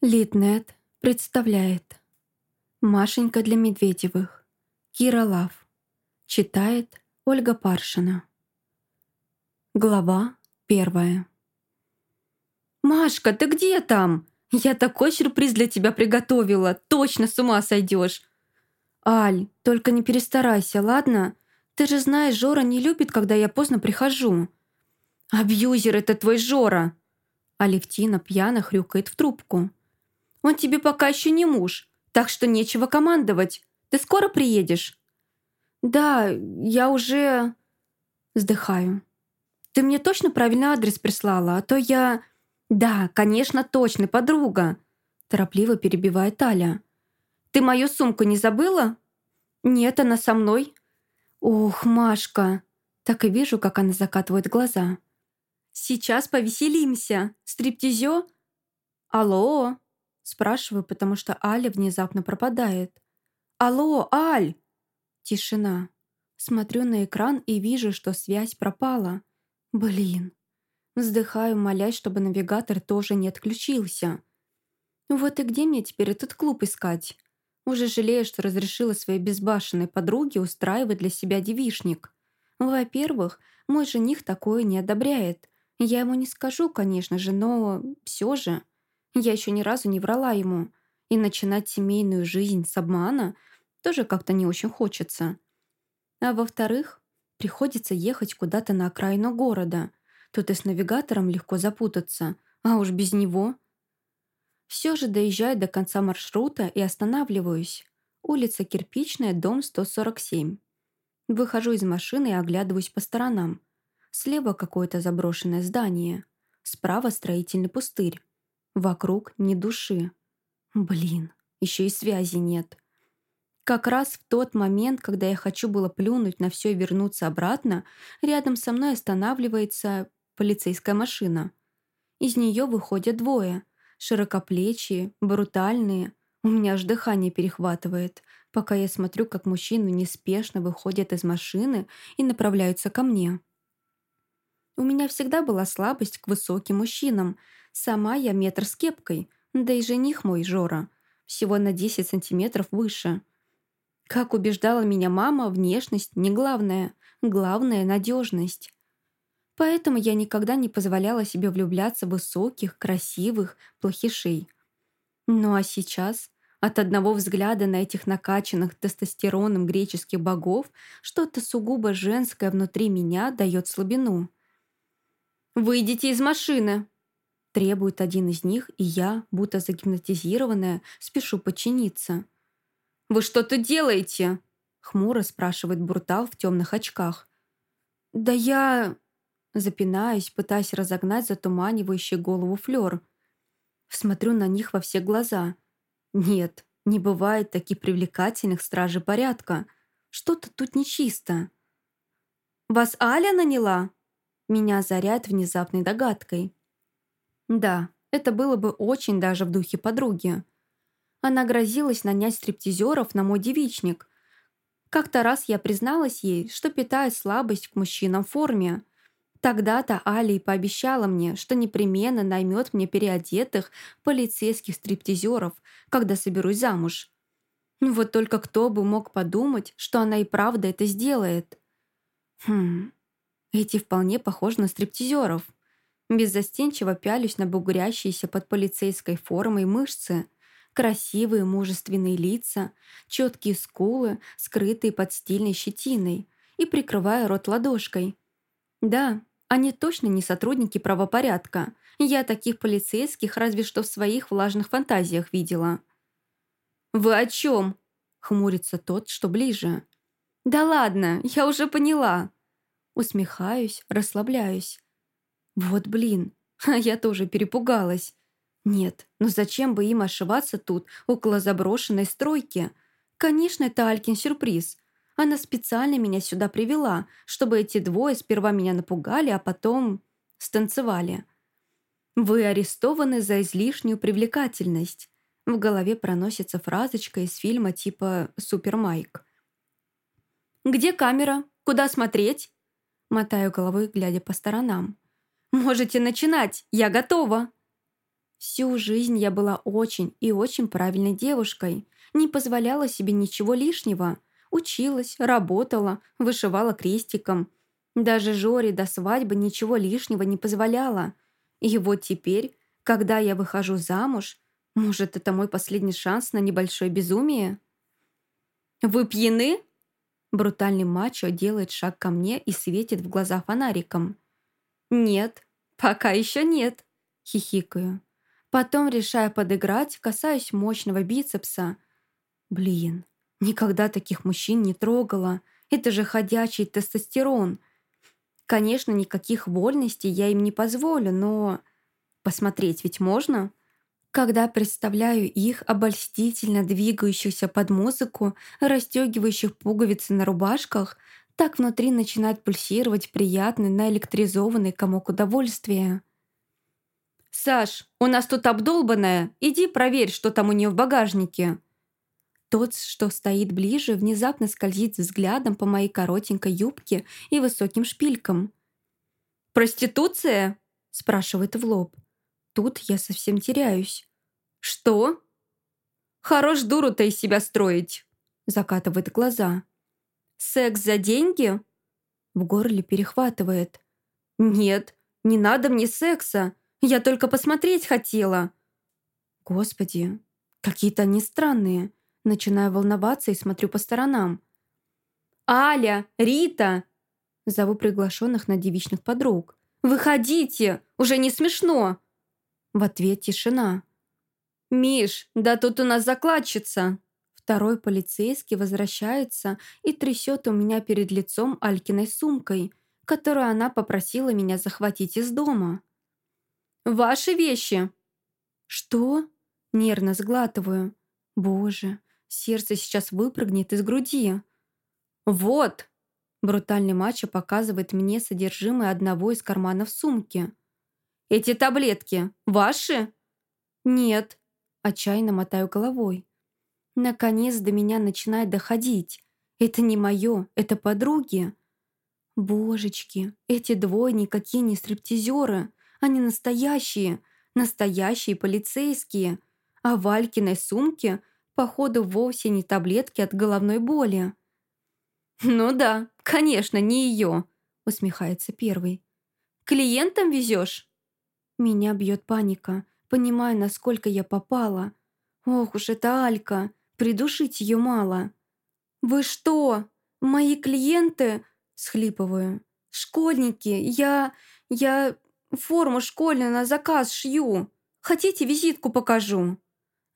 Литнет представляет Машенька для Медведевых Кира Лав Читает Ольга Паршина Глава первая «Машка, ты где там? Я такой сюрприз для тебя приготовила, точно с ума сойдешь!» «Аль, только не перестарайся, ладно? Ты же знаешь, Жора не любит, когда я поздно прихожу». «Абьюзер это твой Жора!» Алевтина пьяно хрюкает в трубку. Он тебе пока еще не муж, так что нечего командовать. Ты скоро приедешь?» «Да, я уже...» Вздыхаю. «Ты мне точно правильный адрес прислала, а то я...» «Да, конечно, точно, подруга!» Торопливо перебивает Таля. «Ты мою сумку не забыла?» «Нет, она со мной». «Ух, Машка!» Так и вижу, как она закатывает глаза. «Сейчас повеселимся. Стриптизё?» «Алло!» Спрашиваю, потому что Аля внезапно пропадает. «Алло, Аль!» Тишина. Смотрю на экран и вижу, что связь пропала. Блин. Вздыхаю, молясь, чтобы навигатор тоже не отключился. Вот и где мне теперь этот клуб искать? Уже жалею, что разрешила своей безбашенной подруге устраивать для себя девишник. Во-первых, мой жених такое не одобряет. Я ему не скажу, конечно же, но все же... Я еще ни разу не врала ему. И начинать семейную жизнь с обмана тоже как-то не очень хочется. А во-вторых, приходится ехать куда-то на окраину города. Тут и с навигатором легко запутаться, а уж без него. Все же доезжаю до конца маршрута и останавливаюсь. Улица Кирпичная, дом 147. Выхожу из машины и оглядываюсь по сторонам. Слева какое-то заброшенное здание. Справа строительный пустырь. Вокруг ни души. Блин, еще и связи нет. Как раз в тот момент, когда я хочу было плюнуть на все и вернуться обратно, рядом со мной останавливается полицейская машина. Из нее выходят двое. Широкоплечие, брутальные. У меня аж дыхание перехватывает, пока я смотрю, как мужчины неспешно выходят из машины и направляются ко мне. У меня всегда была слабость к высоким мужчинам, Сама я метр с кепкой, да и жених мой, Жора, всего на 10 сантиметров выше. Как убеждала меня мама, внешность не главное, главное – надежность. Поэтому я никогда не позволяла себе влюбляться в высоких, красивых, плохишей. Ну а сейчас от одного взгляда на этих накачанных тестостероном греческих богов что-то сугубо женское внутри меня дает слабину. «Выйдите из машины!» Требует один из них, и я, будто загипнотизированная, спешу подчиниться. «Вы что тут делаете?» Хмуро спрашивает Буртал в темных очках. «Да я...» Запинаюсь, пытаясь разогнать затуманивающий голову флёр. Смотрю на них во все глаза. Нет, не бывает таких привлекательных стражей порядка. Что-то тут нечисто. «Вас Аля наняла?» Меня озаряет внезапной догадкой. Да, это было бы очень даже в духе подруги. Она грозилась нанять стриптизеров на мой девичник. Как-то раз я призналась ей, что питаю слабость к мужчинам в форме. Тогда-то Али пообещала мне, что непременно наймет мне переодетых полицейских стриптизеров, когда соберусь замуж. Вот только кто бы мог подумать, что она и правда это сделает. Хм, эти вполне похожи на стриптизеров. Беззастенчиво пялюсь на бугрящиеся под полицейской формой мышцы, красивые мужественные лица, четкие скулы, скрытые под стильной щетиной, и прикрываю рот ладошкой. Да, они точно не сотрудники правопорядка. Я таких полицейских разве что в своих влажных фантазиях видела. «Вы о чем?» — хмурится тот, что ближе. «Да ладно, я уже поняла». Усмехаюсь, расслабляюсь. Вот блин, а я тоже перепугалась. Нет, ну зачем бы им ошиваться тут, около заброшенной стройки? Конечно, это Алькин сюрприз. Она специально меня сюда привела, чтобы эти двое сперва меня напугали, а потом станцевали. «Вы арестованы за излишнюю привлекательность». В голове проносится фразочка из фильма типа «Супер Майк». «Где камера? Куда смотреть?» Мотаю головой, глядя по сторонам. «Можете начинать, я готова!» Всю жизнь я была очень и очень правильной девушкой, не позволяла себе ничего лишнего. Училась, работала, вышивала крестиком. Даже Жоре до свадьбы ничего лишнего не позволяла. И вот теперь, когда я выхожу замуж, может, это мой последний шанс на небольшое безумие? «Вы пьяны?» Брутальный мачо делает шаг ко мне и светит в глаза фонариком. «Нет, пока еще нет», — хихикаю. Потом, решая подыграть, касаюсь мощного бицепса. Блин, никогда таких мужчин не трогала. Это же ходячий тестостерон. Конечно, никаких вольностей я им не позволю, но... Посмотреть ведь можно? Когда представляю их обольстительно двигающихся под музыку, расстегивающих пуговицы на рубашках, так внутри начинает пульсировать приятный наэлектризованный комок удовольствия. «Саш, у нас тут обдолбанная. Иди проверь, что там у нее в багажнике». Тот, что стоит ближе, внезапно скользит взглядом по моей коротенькой юбке и высоким шпилькам. «Проституция?» – спрашивает в лоб. Тут я совсем теряюсь. «Что?» «Хорош дуру-то из себя строить!» – закатывает глаза. «Секс за деньги?» В горле перехватывает. «Нет, не надо мне секса. Я только посмотреть хотела». «Господи, какие-то они странные». Начинаю волноваться и смотрю по сторонам. «Аля! Рита!» Зову приглашенных на девичных подруг. «Выходите! Уже не смешно!» В ответ тишина. «Миш, да тут у нас закладчица!» Второй полицейский возвращается и трясет у меня перед лицом Алькиной сумкой, которую она попросила меня захватить из дома. «Ваши вещи!» «Что?» Нервно сглатываю. «Боже, сердце сейчас выпрыгнет из груди!» «Вот!» Брутальный мачо показывает мне содержимое одного из карманов сумки. «Эти таблетки ваши?» «Нет», – отчаянно мотаю головой. Наконец до меня начинает доходить. Это не мое, это подруги. Божечки, эти двое никакие не стриптизеры. Они настоящие, настоящие полицейские. А в Валькиной сумке, походу, вовсе не таблетки от головной боли. «Ну да, конечно, не ее», — усмехается первый. «Клиентам везешь?» Меня бьет паника, понимая, насколько я попала. Ох уж эта Алька, придушить ее мало. «Вы что? Мои клиенты?» — схлипываю. «Школьники, я... я... форму школьную на заказ шью. Хотите, визитку покажу?»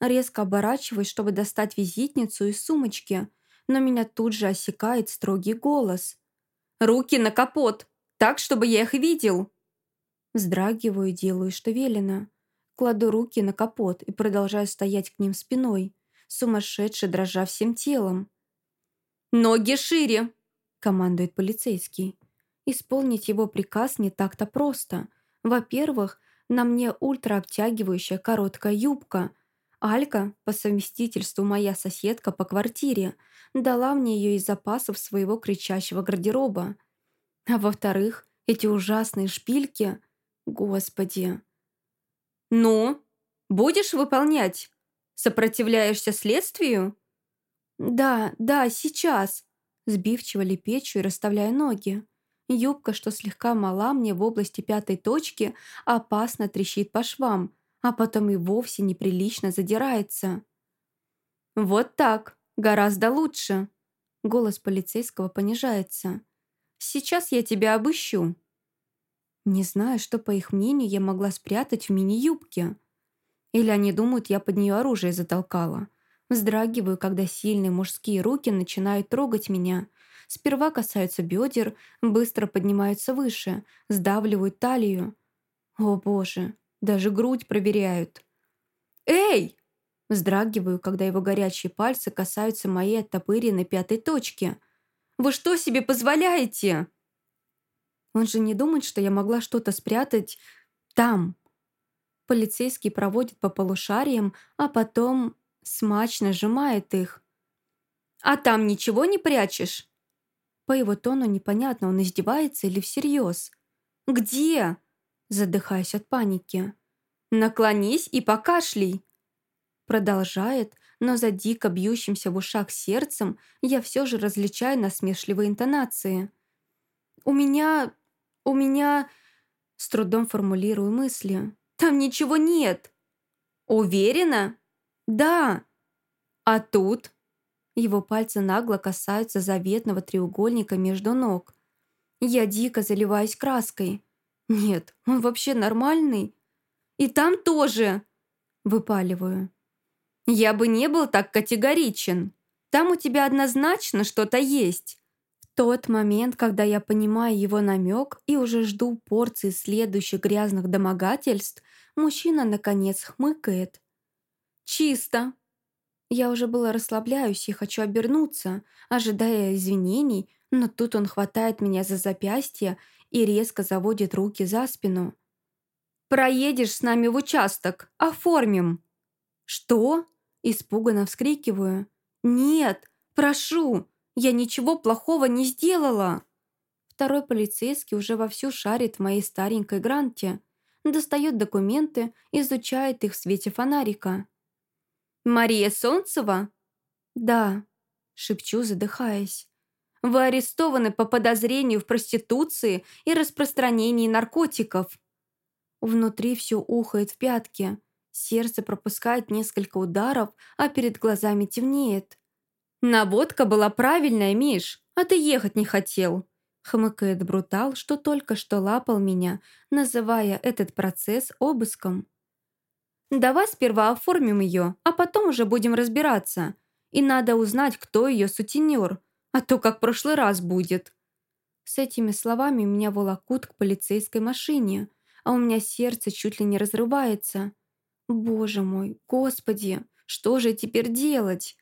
Резко оборачиваюсь, чтобы достать визитницу из сумочки, но меня тут же осекает строгий голос. «Руки на капот! Так, чтобы я их видел!» Вздрагиваю, делаю, что велено. Кладу руки на капот и продолжаю стоять к ним спиной сумасшедше дрожа всем телом. «Ноги шире!» — командует полицейский. Исполнить его приказ не так-то просто. Во-первых, на мне ультраобтягивающая короткая юбка. Алька, по совместительству моя соседка по квартире, дала мне ее из запасов своего кричащего гардероба. А во-вторых, эти ужасные шпильки... Господи. «Ну, будешь выполнять?» Сопротивляешься следствию?» «Да, да, сейчас!» Сбивчиво лепечу и расставляю ноги. Юбка, что слегка мала мне в области пятой точки, опасно трещит по швам, а потом и вовсе неприлично задирается. «Вот так, гораздо лучше!» Голос полицейского понижается. «Сейчас я тебя обыщу!» Не знаю, что, по их мнению, я могла спрятать в мини-юбке. Или они думают, я под нее оружие затолкала. Вздрагиваю, когда сильные мужские руки начинают трогать меня. Сперва касаются бедер, быстро поднимаются выше, сдавливают талию. О боже, даже грудь проверяют. «Эй!» Вздрагиваю, когда его горячие пальцы касаются моей оттопыренной пятой точки. «Вы что себе позволяете?» Он же не думает, что я могла что-то спрятать там, Полицейский проводит по полушариям, а потом смачно сжимает их. «А там ничего не прячешь?» По его тону непонятно, он издевается или всерьез. «Где?» Задыхаясь от паники. Наклонись и покашляй. Продолжает, но за дико бьющимся в ушах сердцем я все же различаю насмешливые интонации. «У меня... у меня...» С трудом формулирую мысли. «Там ничего нет!» «Уверена?» «Да!» «А тут?» Его пальцы нагло касаются заветного треугольника между ног. Я дико заливаюсь краской. «Нет, он вообще нормальный?» «И там тоже!» Выпаливаю. «Я бы не был так категоричен. Там у тебя однозначно что-то есть». Тот момент, когда я понимаю его намек и уже жду порции следующих грязных домогательств, мужчина, наконец, хмыкает. «Чисто!» Я уже было расслабляюсь и хочу обернуться, ожидая извинений, но тут он хватает меня за запястье и резко заводит руки за спину. «Проедешь с нами в участок, оформим!» «Что?» Испуганно вскрикиваю. «Нет, прошу, я ничего плохого не сделала!» Второй полицейский уже вовсю шарит в моей старенькой гранте, достает документы, изучает их в свете фонарика. «Мария Солнцева?» «Да», — шепчу, задыхаясь. «Вы арестованы по подозрению в проституции и распространении наркотиков». Внутри все ухает в пятки. Сердце пропускает несколько ударов, а перед глазами темнеет. «Наводка была правильная, Миш, а ты ехать не хотел», хмыкает Брутал, что только что лапал меня, называя этот процесс обыском. «Давай сперва оформим ее, а потом уже будем разбираться. И надо узнать, кто ее сутенер, а то как в прошлый раз будет». С этими словами меня волокут к полицейской машине, а у меня сердце чуть ли не разрывается. Боже мой, господи, что же теперь делать?